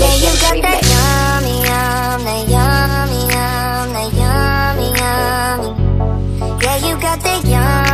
Yeah, you got that yummy,